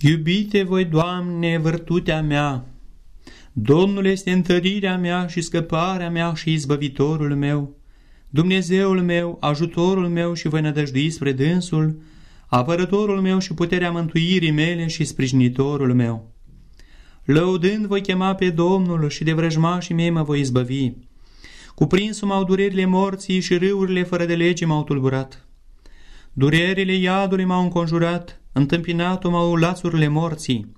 Iubite voi, Doamne, vârtutea mea, Domnul este întărirea mea și scăparea mea și izbăvitorul meu, Dumnezeul meu, ajutorul meu și voi nădăjdui spre dânsul, apărătorul meu și puterea mântuirii mele și sprijinitorul meu. Lăudând voi chema pe Domnul și de vrăjmașii mei mă voi izbăvi. Cuprinsul m-au durerile morții și râurile fără de lege m-au tulburat. Durerile iadului m-au înconjurat, întâmpinat-o m-au lațurile morții.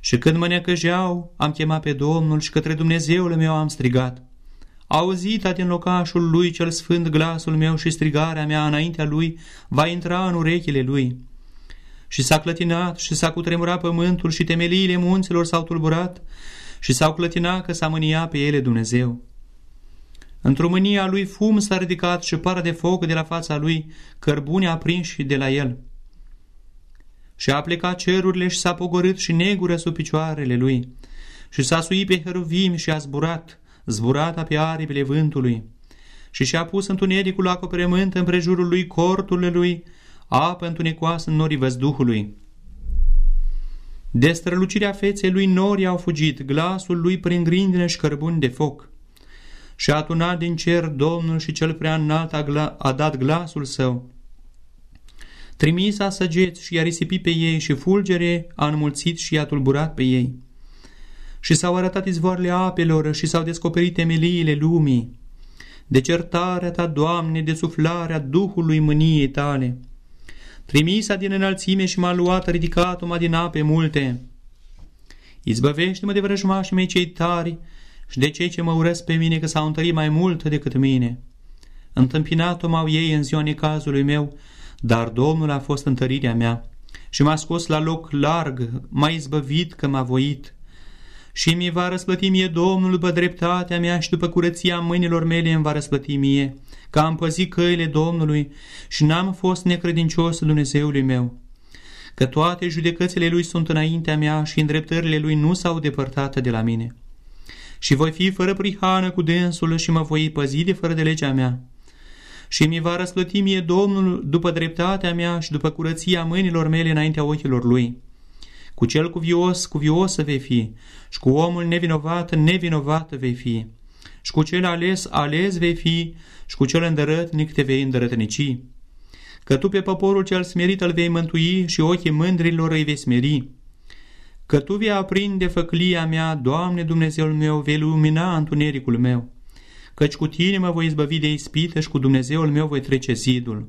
Și când mă necăjeau, am chemat pe Domnul și către Dumnezeul meu am strigat. Auzit din locașul lui cel sfânt glasul meu și strigarea mea înaintea lui va intra în urechile lui. Și s-a clătinat și s-a cutremurat pământul și temeliile munților s-au tulburat și s-au clătinat că s-a mânia pe ele Dumnezeu. Într-o mânia lui fum s-a ridicat și pară de foc de la fața lui, cărbune aprinși de la el. Și a plecat cerurile și s-a pogorât și negură sub picioarele lui. Și s-a suit pe heruvim și a zburat, zburata pe aripile vântului. Și și-a pus întunericul acoperământ împrejurul lui cortul lui, apă întunecoasă în norii văzduhului. De strălucirea feței lui norii au fugit, glasul lui prin grindine și cărbuni de foc și a tunat din cer Domnul și cel prea înalt a, a dat glasul său. Trimisa săgeți și i-a risipit pe ei și fulgere a înmulțit și i-a tulburat pe ei. Și s-au arătat izvoarele apelor și s-au descoperit temeliile lumii. De certarea ta, Doamne, de suflarea Duhului mâniei tale. Trimisa din înălțime și m-a luat, ridicat-o din ape multe. Izbăvește-mă de vrăjmașii mei cei tari, și de cei ce mă urăsc pe mine că s-au întărit mai mult decât mine. Întâmpinat-o m-au ei în ziua necazului meu, dar Domnul a fost întărirea mea și m-a scos la loc larg, m-a izbăvit că m-a voit. Și mi va răsplăti mie Domnul după dreptatea mea și după curăția mâinilor mele îmi va răsplăti mie, că am păzit căile Domnului și n-am fost necredincios Dumnezeului meu. Că toate judecățile Lui sunt înaintea mea și îndreptările Lui nu s-au depărtat de la mine și voi fi fără prihană cu dânsul și mă voi păzi de fără de legea mea. Și mi va răsplăti mie Domnul după dreptatea mea și după curăția mâinilor mele înaintea ochilor lui. Cu cel cuvios, cuvios vei fi, și cu omul nevinovat, nevinovat vei fi, și cu cel ales, ales vei fi, și cu cel îndărătnic te vei îndărătnici. Că tu pe poporul cel smerit îl vei mântui și ochii mândrilor îi vei smeri că Tu vei aprinde făclia mea, Doamne Dumnezeul meu, vei lumina întunericul meu, căci cu Tine mă voi izbăvi de ispită și cu Dumnezeul meu voi trece zidul.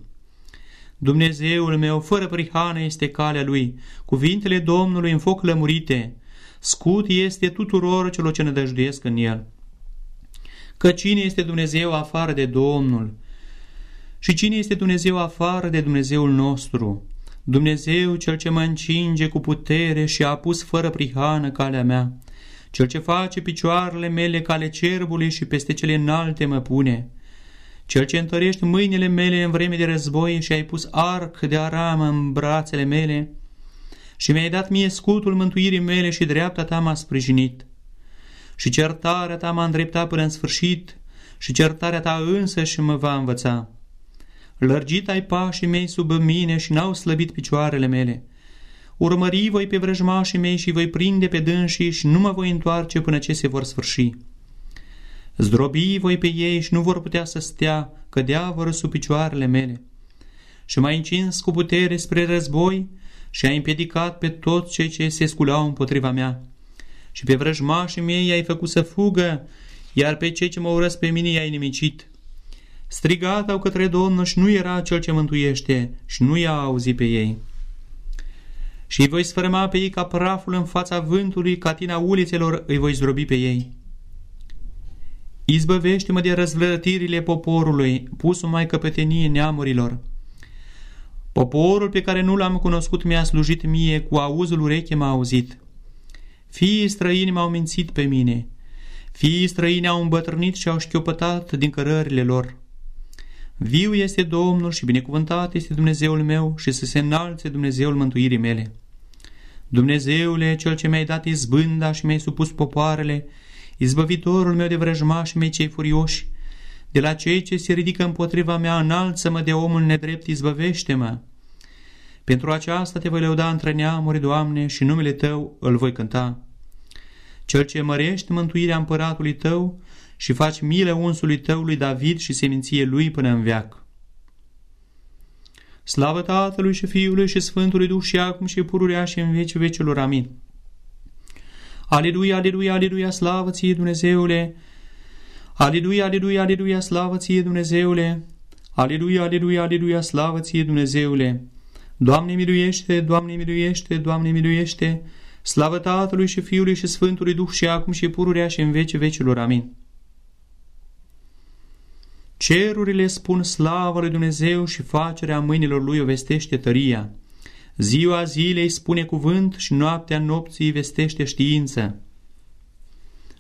Dumnezeul meu, fără prihană este calea Lui, cuvintele Domnului în foc lămurite, scut este tuturor celor ce ne dăjduiesc în El. Că cine este Dumnezeu afară de Domnul? Și cine este Dumnezeu afară de Dumnezeul nostru? Dumnezeu cel ce mă încinge cu putere și a pus fără prihană calea mea, cel ce face picioarele mele cale cerbului și peste cele înalte mă pune, cel ce întărești mâinile mele în vreme de război și ai pus arc de aramă în brațele mele și mi-ai dat mie scutul mântuirii mele și dreapta ta m-a sprijinit. Și certarea ta m-a îndreptat până în sfârșit și certarea ta însă și mă va învăța. Lărgit ai pașii mei sub mine și n-au slăbit picioarele mele. Urmări voi pe vrăjmașii mei și voi prinde pe dânsii și nu mă voi întoarce până ce se vor sfârși. Zdrobi voi pe ei și nu vor putea să stea, cădea vor sub picioarele mele. Și m-ai încins cu putere spre război și ai împiedicat pe toți cei ce se sculau împotriva mea. Și pe vrăjmașii mei i-ai făcut să fugă, iar pe cei ce mă urăsc pe mine i-ai nimicit. Strigatau către Domnul și nu era cel ce mântuiește și nu i-a auzit pe ei. Și îi voi sfărâma pe ei ca praful în fața vântului, ca tina ulițelor îi voi zdrobi pe ei. Izbăvește-mă de răzvlătirile poporului, pus mai căpetenie neamurilor. Poporul pe care nu l-am cunoscut mi-a slujit mie, cu auzul ureche m-a auzit. Fiii străini m-au mințit pe mine, fiii străini au îmbătrânit și au șchiopătat din cărările lor. Viu este Domnul și binecuvântat este Dumnezeul meu și să se înalțe Dumnezeul mântuirii mele. Dumnezeule, Cel ce mi-ai dat izbânda și mi-ai supus popoarele, izbăvitorul meu de vrăjmași mei cei furioși, de la cei ce se ridică împotriva mea, înalță-mă de omul nedrept, izbăvește-mă. Pentru aceasta te voi lăuda între neamuri, Doamne, și numele Tău îl voi cânta. Cel ce mărești mântuirea împăratului Tău și faci milă unsului Tău lui David și seminție lui până în veac. Slavă Tatălui și Fiului și Sfântului Duh și acum și pururea și în veci vecilor. Amin. Aleluia, aleluia, aleluia, slavă ție, Dumnezeule! Aleluia, aleluia, aleluia, slavă ție, Dumnezeule! Aleluia, aleluia, aleluia, slavă ție, Dumnezeule! Doamne miluiește, Doamne miluiește, Doamne miluiește! Slavă Tatălui și Fiului și Sfântului Duh și acum și pururea și în veci vecilor. Amin. Cerurile spun slavă lui Dumnezeu și facerea mâinilor lui o vestește tăria. Ziua zilei spune cuvânt și noaptea nopții vestește știință.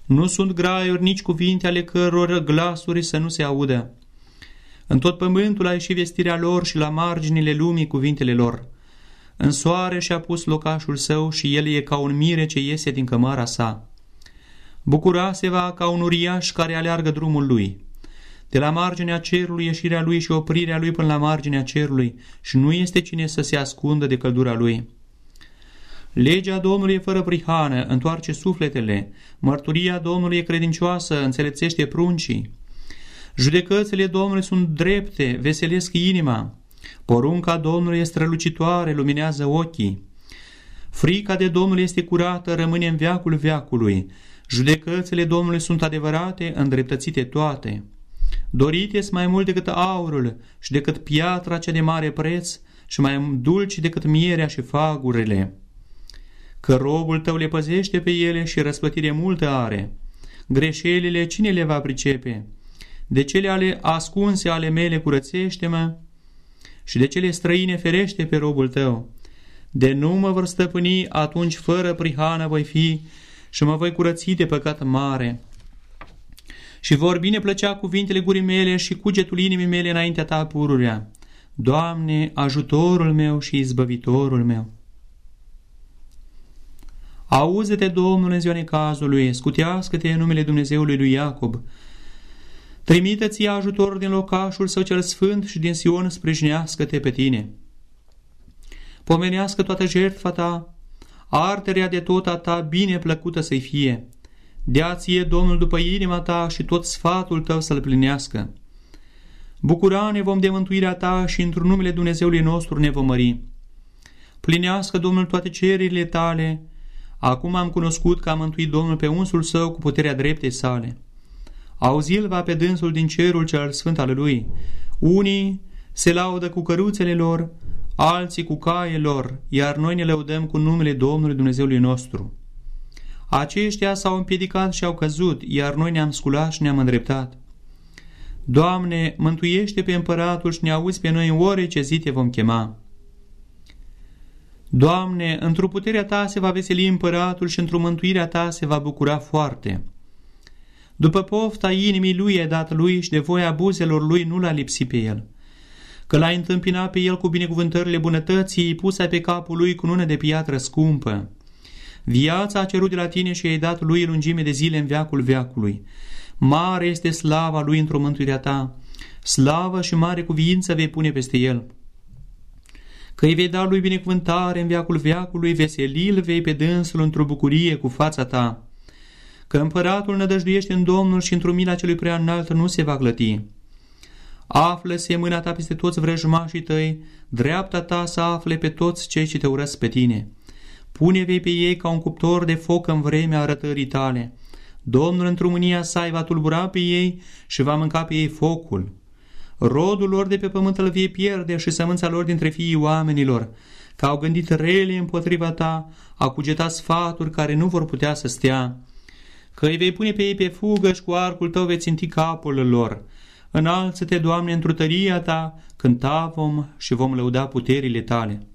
Nu sunt graiuri nici cuvinte ale căror glasuri să nu se audă. În tot pământul a ieșit vestirea lor și la marginile lumii cuvintele lor. În soare și-a pus locașul său și el e ca un mire ce iese din cămara sa. Bucura se va ca un uriaș care aleargă drumul lui de la marginea cerului ieșirea lui și oprirea lui până la marginea cerului și nu este cine să se ascundă de căldura lui. Legea Domnului e fără prihană, întoarce sufletele, mărturia Domnului e credincioasă, înțelepțește pruncii. Judecățile Domnului sunt drepte, veselesc inima. Porunca Domnului e strălucitoare, luminează ochii. Frica de Domnul este curată, rămâne în veacul veacului. Judecățile Domnului sunt adevărate, îndreptățite toate. Dorite mai mult decât aurul și decât piatra cea de mare preț și mai dulci decât mierea și fagurile. Că robul tău le păzește pe ele și răspătire multă are. Greșelile cine le va pricepe? De cele ale ascunse ale mele curățește-mă și de cele străine ferește pe robul tău. De nu mă vor stăpâni, atunci fără prihană voi fi și mă voi curăți de păcat mare și vor bine plăcea cuvintele gurii mele și cugetul inimii mele înaintea ta pururea. Doamne, ajutorul meu și izbăvitorul meu. Auzi-te, Domnul, în ziua necazului, scutească-te în numele Dumnezeului lui Iacob. Trimite-ți ajutor din locașul său cel sfânt și din Sion sprijinească-te pe tine. Pomenească toată jertfa ta, arterea de tot a ta bine plăcută să-i fie Dea ție Domnul după inima ta și tot sfatul tău să-l plinească. Bucura ne vom de mântuirea ta și într-un numele Dumnezeului nostru ne vom mări. Plinească Domnul toate cererile tale. Acum am cunoscut că a mântuit Domnul pe unsul său cu puterea dreptei sale. Auzil va pe dânsul din cerul cel sfânt al lui. Unii se laudă cu căruțele lor, alții cu caie lor, iar noi ne lăudăm cu numele Domnului Dumnezeului nostru. Aceștia s-au împiedicat și au căzut, iar noi ne-am sculat și ne-am îndreptat. Doamne, mântuiește pe împăratul și ne auzi pe noi în ore ce zi te vom chema. Doamne, într-o puterea Ta se va veseli împăratul și într-o mântuirea Ta se va bucura foarte. După pofta inimii lui e dat lui și de voia buzelor lui nu l-a lipsit pe el. Că l-a întâmpinat pe el cu binecuvântările bunătății, pusă pe capul lui cu nună de piatră scumpă. Viața a cerut de la tine și ai dat lui lungime de zile în veacul veacului. Mare este slava lui într-o mântuirea ta. Slavă și mare cuviință vei pune peste el. Că îi vei da lui binecuvântare în veacul veacului, veselil vei pe dânsul într-o bucurie cu fața ta. Că împăratul nădăjduiește în Domnul și într-o mila celui prea înalt nu se va clăti. Află-se mâna ta peste toți vrăjmașii tăi, dreapta ta să afle pe toți cei ce te urăsc pe tine. Pune-vei pe ei ca un cuptor de foc în vremea arătării tale. Domnul într-o mânia sa va tulbura pe ei și va mânca pe ei focul. Rodul lor de pe pământ îl vie pierde și sămânța lor dintre fiii oamenilor, că au gândit rele împotriva ta, a cugetat sfaturi care nu vor putea să stea. Că îi vei pune pe ei pe fugă și cu arcul tău vei ținti capul lor. Înalță-te, Doamne, într-o tăria ta, cânta vom și vom lăuda puterile tale.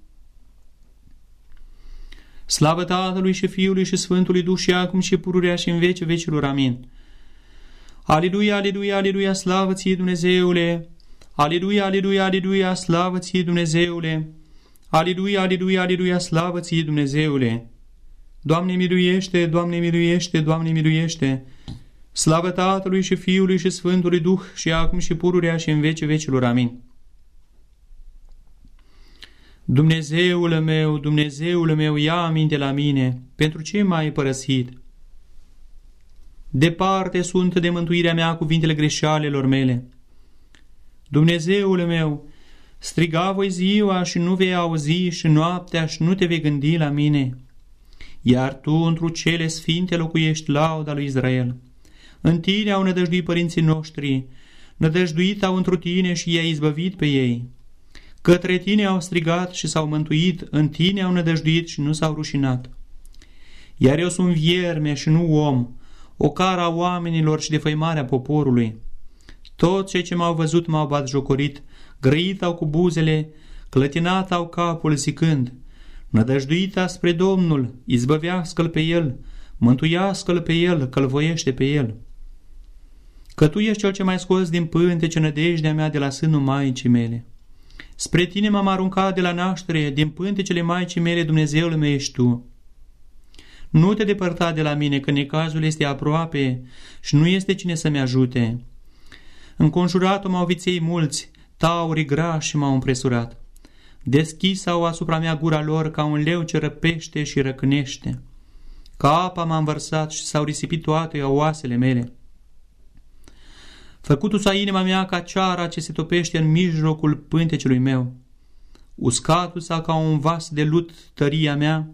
Slavă Tatălui și Fiului și Sfântului Duh și acum și pururea și în veci vecilor. Amin. Aleluia, aleluia, aleluia, slavă ție Dumnezeule! Aleluia, aleluia, aleluia, slavă ție Dumnezeule! Aleluia, aleluia, aleluia, slavă ție Dumnezeule! Doamne miluiește, Doamne miluiește, Doamne miluiește! Slavă Tatălui și Fiului și Sfântului Duh și acum și pururea și în veci vecilor. Amin. Dumnezeul meu, Dumnezeul meu, ia aminte la mine, pentru ce m-ai părăsit? Departe sunt de mântuirea mea cuvintele greșalelor mele. Dumnezeul meu, striga voi ziua și nu vei auzi și noaptea și nu te vei gândi la mine. Iar tu, întru cele sfinte, locuiești lauda lui Israel. În tine au nădăjduit părinții noștri, nădăjduit au întru tine și i-ai izbăvit pe ei. Către tine au strigat și s-au mântuit, în tine au nădăjduit și nu s-au rușinat. Iar eu sunt vierme și nu om, o cara oamenilor și de făimarea poporului. Toți cei ce m-au văzut m-au bat jocorit, grăit au cu buzele, clătinat au capul zicând, Nădăjduita spre Domnul, izbăvească-l pe el, mântuiască-l pe el, călvoiește pe el. Că tu ești cel ce mai scos din pântece nădejdea mea de la sânul Maicii mele. Spre tine m-am aruncat de la naștere, din pântecele Maicii mele, Dumnezeul meu ești tu. Nu te depărta de la mine, că necazul este aproape și nu este cine să-mi ajute. Înconjurat-o m-au viței mulți, taurii grași m-au împresurat. Deschis au asupra mea gura lor ca un leu ce răpește și răcnește. Ca apa m-a învărsat și s-au risipit toate oasele mele. Făcutul sa inima mea ca ceara ce se topește în mijlocul pântecelui meu. Uscatul sa ca un vas de lut tăria mea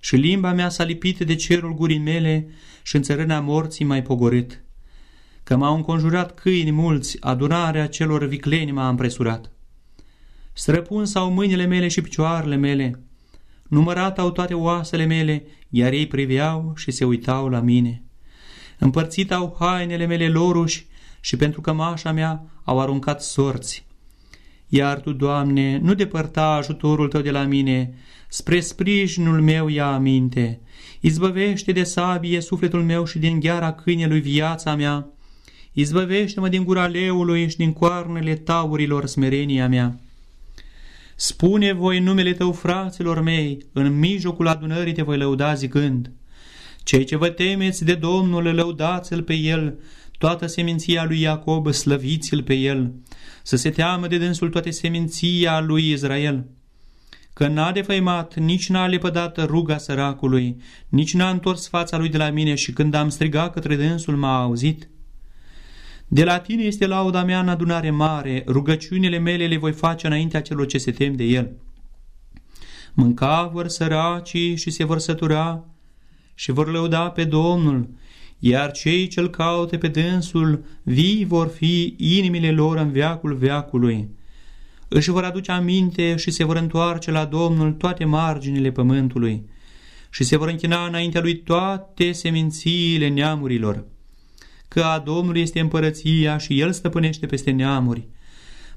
și limba mea s-a lipit de cerul gurii mele și în țărâna morții mai pogorit. Că m-au înconjurat câini mulți, adunarea celor vicleni m-a împresurat. Străpun sau mâinile mele și picioarele mele, numărat au toate oasele mele, iar ei priveau și se uitau la mine. Împărțit au hainele mele loruși și pentru cămașa mea au aruncat sorți. Iar Tu, Doamne, nu depărta ajutorul Tău de la mine, spre sprijinul meu ia aminte. Izbăvește de sabie sufletul meu și din gheara câinelui viața mea. Izbăvește-mă din gura leului și din coarnele taurilor smerenia mea. Spune voi numele Tău, fraților mei, în mijlocul adunării te voi lăuda zicând. Cei ce vă temeți de Domnul, lăudați-L pe El, toată seminția lui Iacob, slăviți-L pe El, să se teamă de dânsul toate seminția lui Israel că n-a defăimat, nici n-a lepădat ruga săracului, nici n-a întors fața lui de la mine și când am strigat către dânsul m-a auzit. De la tine este lauda mea în adunare mare, rugăciunile mele le voi face înaintea celor ce se tem de el. Mânca vor săracii și se vor sătura și vor lăuda pe Domnul, iar cei ce-l caute pe dânsul vii vor fi inimile lor în veacul veacului își vor aduce aminte și se vor întoarce la Domnul toate marginile pământului și se vor închina înaintea lui toate semințiile neamurilor, că a Domnului este împărăția și El stăpânește peste neamuri.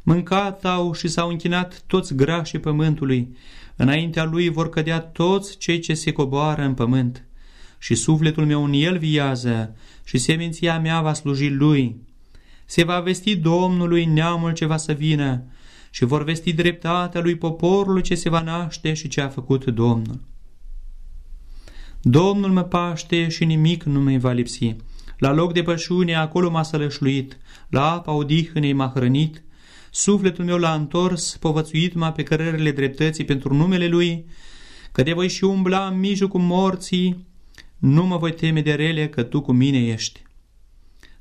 Mâncat au și s-au închinat toți grașii pământului, înaintea Lui vor cădea toți cei ce se coboară în pământ. Și sufletul meu în El viază și seminția mea va sluji Lui. Se va vesti Domnului neamul ce va să vină, și vor vesti dreptatea lui poporului ce se va naște și ce a făcut Domnul. Domnul mă paște și nimic nu mi va lipsi. La loc de pășune acolo m-a sălășluit, la apa odihnei m-a hrănit, sufletul meu l-a întors, povățuit m-a pe cărările dreptății pentru numele Lui, că de voi și umbla în mijlocul morții, nu mă voi teme de rele că Tu cu mine ești.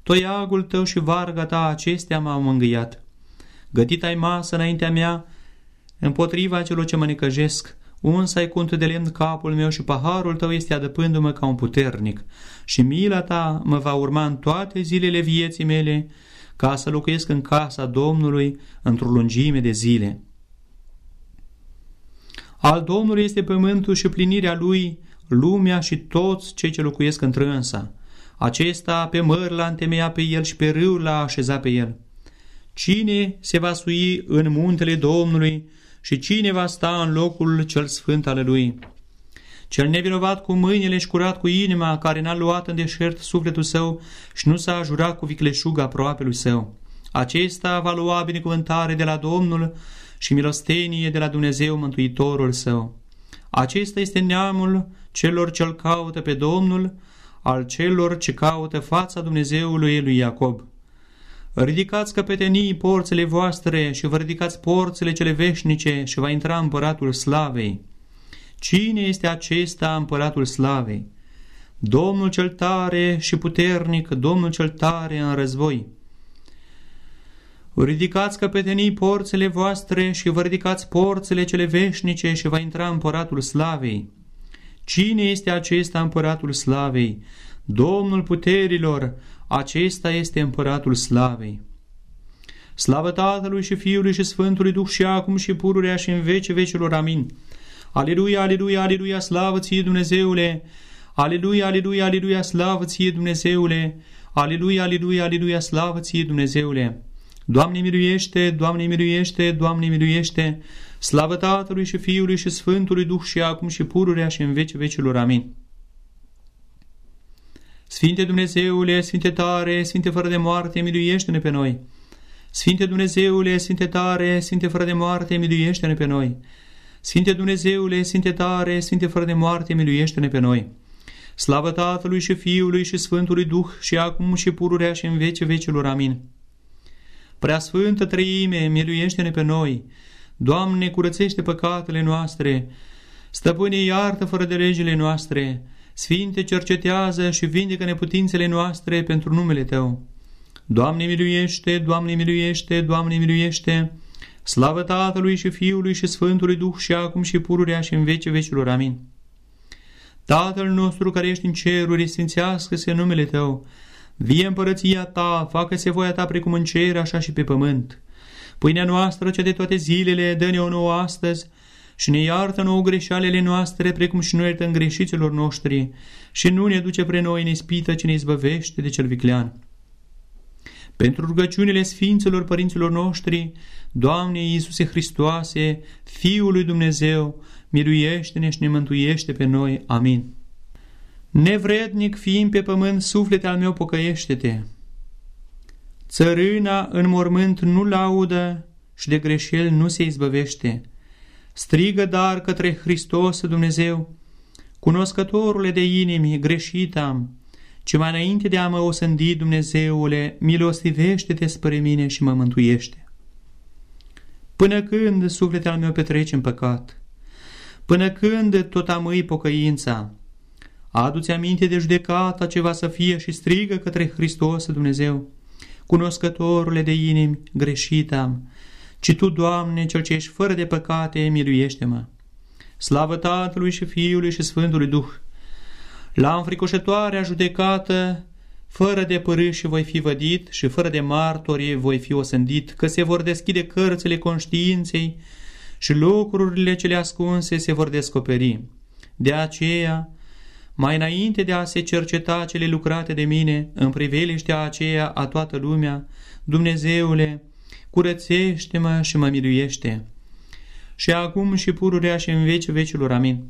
Toiagul Tău și varga Ta acestea m-au mângâiat gătit ai masă înaintea mea, împotriva celor ce mă necăjesc, uns ai cunt de lemn capul meu și paharul tău este adăpându-mă ca un puternic și mila ta mă va urma în toate zilele vieții mele ca să locuiesc în casa Domnului într-o lungime de zile. Al Domnului este pământul și plinirea lui, lumea și toți cei ce locuiesc întrânsa. Acesta pe măr l-a întemeiat pe el și pe râu l-a așezat pe el. Cine se va sui în muntele Domnului și cine va sta în locul cel sfânt al lui? Cel nevinovat cu mâinile și curat cu inima, care n-a luat în deșert sufletul său și nu s-a jurat cu vicleșug aproape lui său. Acesta va lua binecuvântare de la Domnul și milostenie de la Dumnezeu Mântuitorul său. Acesta este neamul celor ce-l caută pe Domnul, al celor ce caută fața Dumnezeului lui Iacob. Ridicați căpetenii porțile voastre și vă ridicați porțile cele veșnice și va intra împăratul slavei. Cine este acesta împăratul slavei? Domnul cel tare și puternic, Domnul cel tare în război. Ridicați căpetenii porțile voastre și vă ridicați porțile cele veșnice și va intra împăratul slavei. Cine este acesta împăratul slavei? Domnul puterilor, acesta este împăratul slavei. Slavă Tatălui și Fiului și Sfântului Duh și acum și pururea și în vece vecilor. Amin. Aleluia, aleluia, aleluia, slavă ție Dumnezeule! Aleluia, aleluia, aleluia, slavă ție Dumnezeule! Aleluia, aleluia, aleluia, slavă ție Dumnezeule! Doamne miluiește, Doamne miluiește, Doamne miluiește! Slavă Tatălui și Fiului și Sfântului Duh și acum și pururea și în vece vecilor. Amin. Sfinte Dumnezeule, Sfinte tare, Sfinte fără de moarte, miluiește-ne pe noi. Sfinte Dumnezeule, Sfinte tare, Sfinte fără de moarte, miluiește-ne pe noi. Sfinte Dumnezeule, Sfinte tare, Sfinte fără de moarte, miluiește-ne pe noi. Slavă Tatălui și Fiului și Sfântului Duh și acum și pururea și în vece vecilor. Amin. Prea Sfântă Trăime, miluiește-ne pe noi. Doamne, curățește păcatele noastre. Stăpâne, iartă fără de legile noastre. Sfinte, cercetează și vindecă neputințele noastre pentru numele Tău. Doamne, miluiește, Doamne, miluiește, Doamne, miluiește. Slavă Tatălui și Fiului și Sfântului Duh și acum și pururea și în vece vecilor. Amin. Tatăl nostru care ești în ceruri, sfințească-se numele Tău. Vie împărăția Ta, facă-se voia Ta precum în cer, așa și pe pământ. Pâinea noastră, cea de toate zilele, dă-ne o nouă astăzi și ne iartă nouă greșalele noastre, precum și noi iertăm greșiților noștri, și nu ne duce pre noi în ispită, ci ne izbăvește de cel viclean. Pentru rugăciunile Sfinților Părinților noștri, Doamne Iisuse Hristoase, Fiul lui Dumnezeu, miluiește-ne și ne mântuiește pe noi. Amin. Nevrednic fiind pe pământ, suflete al meu pocăiește-te. Țărâna în mormânt nu laudă și de greșel nu se izbăvește. Strigă dar către Hristos Dumnezeu, cunoscătorule de inimi, greșit am, ci mai înainte de a mă osândi, Dumnezeule, milostivește-te spre mine și mă mântuiește. Până când sufletul al meu petrece în păcat? Până când tot amâi pocăința? Adu-ți aminte de judecata ce va să fie și strigă către Hristos Dumnezeu. Cunoscătorule de inimi, greșit am, ci Tu, Doamne, Cel ce ești fără de păcate, miluiește-mă. Slavă Tatălui și Fiului și Sfântului Duh! La înfricoșătoarea judecată, fără de părâși voi fi vădit și fără de martori voi fi osândit, că se vor deschide cărțile conștiinței și lucrurile cele ascunse se vor descoperi. De aceea, mai înainte de a se cerceta cele lucrate de mine, în priveliștea aceea a toată lumea, Dumnezeule, curățește-mă și mă miluiește. Și acum și pururea și în veci vecilor. Amin.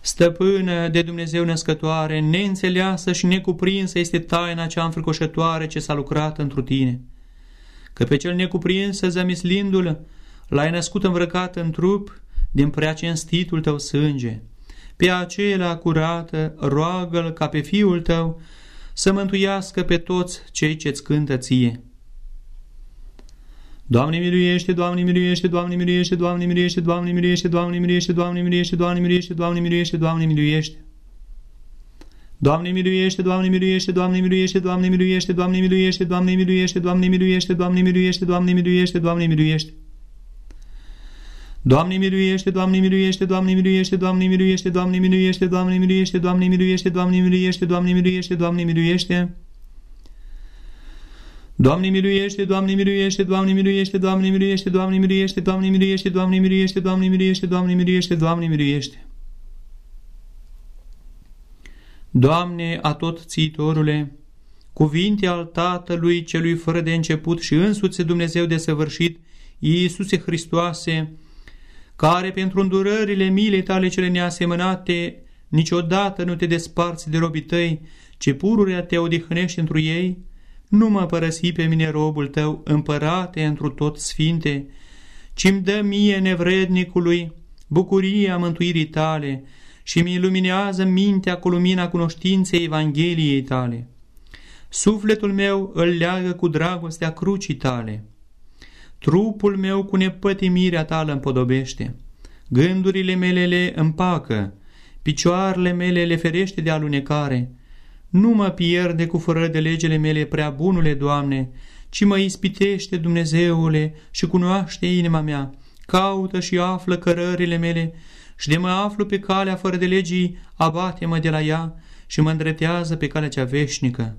Stăpână de Dumnezeu născătoare, neînțeleasă și necuprinsă este taina cea înfricoșătoare ce s-a lucrat întru tine. Că pe cel necuprins, zămislindu-l, l-ai născut îmbrăcat în trup din prea cinstitul tău sânge. Pe acela curată, roagă-l ca pe fiul tău să mântuiască pe toți cei ce-ți cântă ție. Doamne miluiește, Doamne miluiește, Doamne miluiește, Doamne miluiește, Doamne miluiește, Doamne miluiește, Doamne miluiește, Doamne miluiește, Doamne miluiește, Doamne miluiește. Doamne miluiește, Doamne miluiește, Doamne miluiește, Doamne miluiește, Doamne miluiește, Doamne miluiește, Doamne miluiește, Doamne miluiește, Doamne miluiește, Doamne miluiește. Doamne miluiește, Doamne miluiește, Doamne miluiește, Doamne miluiește, Doamne miluiește, Doamne miluiește, Doamne miluiește, Doamne miluiește, Doamne miluiește, Doamne miluiește. Doamne miluiește, Doamne miluiește, Doamne miluiește, Doamne miluiește, Doamne miluiește, Doamne miluiește, Doamne miluiește, Doamne miluiește, Doamne miluiește, Doamne miluiește. Doamne, atot țitorule, cuvinte al Tatălui celui fără de început și însuți Dumnezeu de săvârșit, Iisuse Hristoase, care pentru îndurările milei tale cele neasemănate niciodată nu te desparți de robii tăi, ce pururea te odihnești întru ei, nu mă părăsi pe mine robul tău, împărate întru tot sfinte, ci-mi dă mie nevrednicului bucuria mântuirii tale și mi iluminează mintea cu lumina cunoștinței Evangheliei tale. Sufletul meu îl leagă cu dragostea crucii tale. Trupul meu cu nepătimirea ta îl împodobește. Gândurile mele le împacă, picioarele mele le ferește de alunecare. Nu mă pierde cu fără de legele mele prea bunule, Doamne, ci mă ispitește Dumnezeule și cunoaște inima mea. Caută și află cărările mele și de mă aflu pe calea fără de legii, abate-mă de la ea și mă îndretează pe calea cea veșnică.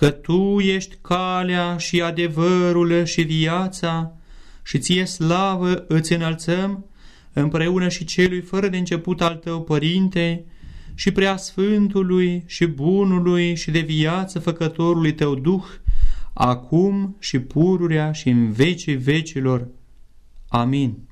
Că Tu ești calea și adevărul și viața și ție slavă îți înălțăm împreună și celui fără de început al Tău, Părinte, și prea Sfântului și Bunului și de viață Făcătorului Tău Duh, acum și pururea și în vecii vecilor. Amin.